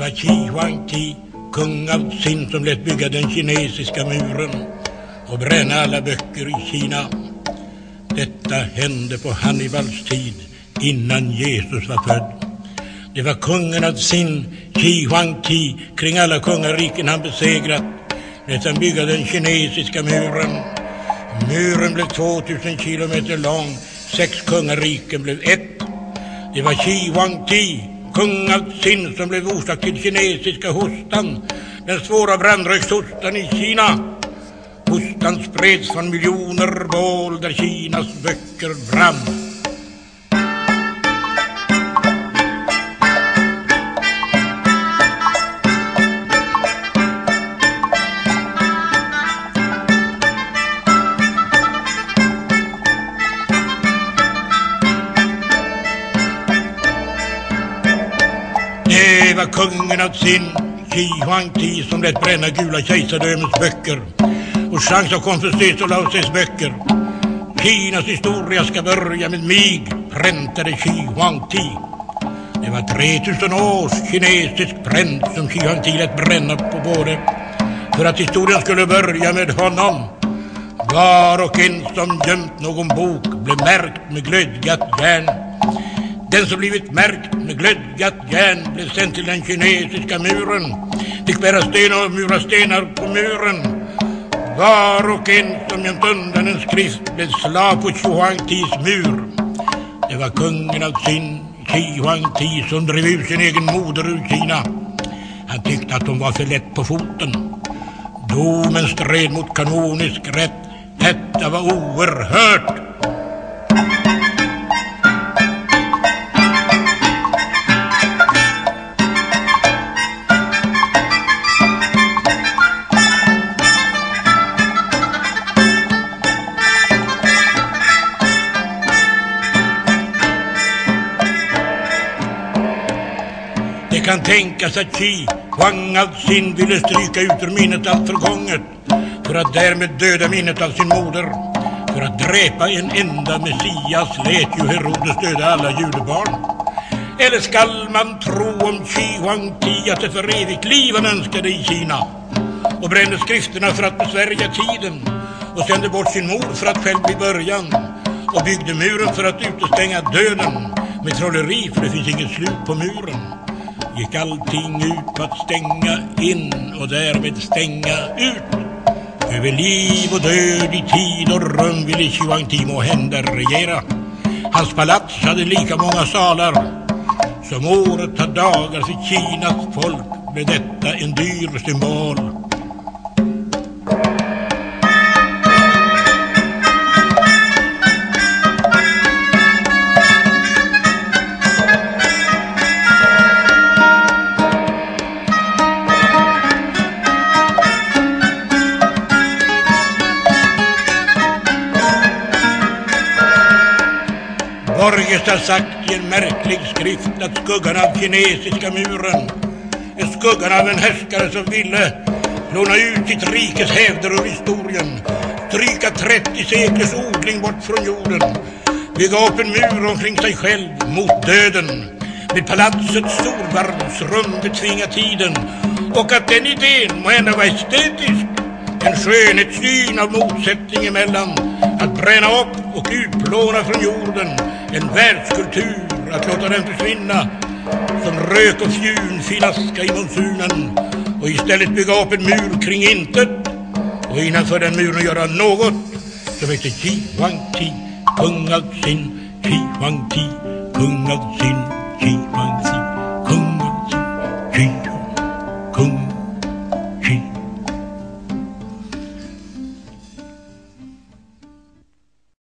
Huangti, kung av Xin som lät bygga den kinesiska muren och bränna alla böcker i Kina. Detta hände på Hannibals tid, innan Jesus var född. Det var kungen av Xin, Qi Huangti, kring alla kungariken han besegrat, lät han bygga den kinesiska muren. Muren blev 2000 kilometer lång, sex kungariken blev ett. Det var Qi Huangti, kung av Sin, som blev orsak till kinesiska hostan, den svåra brandrökshostan i Kina. Hostan spreds från miljoner bål där Kinas böcker brann. Det var kungen av sin, Qi Huangti, som lät bränna gula kejsardömens böcker och Chang av Konfucius och Lao böcker. Kinas historia ska börja med mig, präntade Qi Huangti. Det var 3000 års kinesisk pränt som Qi Huangti lät bränna på både för att historien skulle börja med honom. Var och en som gömt någon bok blev märkt med glödgat järn den som blivit märkt med glödgat järn blev sänd till den kinesiska muren. Fick bära sten och mura stenar på muren. Var och en som gömt undan en skrift blev slav på Chuangtis mur. Det var kungen av Sin, Xi Huangti, som drev ut sin egen moder ur Kina. Han tyckte att hon var för lätt på foten. Domen stred mot kanonisk rätt. Detta var oerhört. Kan tänkas att Qi Huang av sin ville stryka ut ur minnet allt förgånget för att därmed döda minnet av sin moder. För att dräpa en enda Messias lät ju Herodes döda alla judebarn. Eller skall man tro om Qi Huang Ti att det för evigt liv han önskade i Kina och brände skrifterna för att besvärja tiden och sände bort sin mor för att själv bli början och byggde muren för att utestänga döden med trolleri för det finns inget slut på muren gick allting ut på att stänga in och därmed stänga ut. Över liv och död i tid och rum ville Chiang Timo hända regera. Hans palats hade lika många salar som året har dagar för Kinas folk med detta en dyr symbol. Borges har sagt i en märklig skrift att skuggan av kinesiska muren är skuggan av en härskare som ville låna ut sitt rikes hävder ur historien, stryka 30 seklers odling bort från jorden, bygga upp en mur omkring sig själv mot döden, med palatsets storvarvsrum betvinga tiden och att den idén må ändå vara estetisk, en skönhetssyn av motsättning emellan att bränna upp och utplåna från jorden en världskultur, att låta den försvinna som rök och fjun finaska i monsunen och istället bygga upp en mur kring intet och innanför den muren göra något som heter Xi Huang Ti, kung av sin, Xi Huang Ti, kung av sin, Xi Huang Ti, kung av sin, Xi.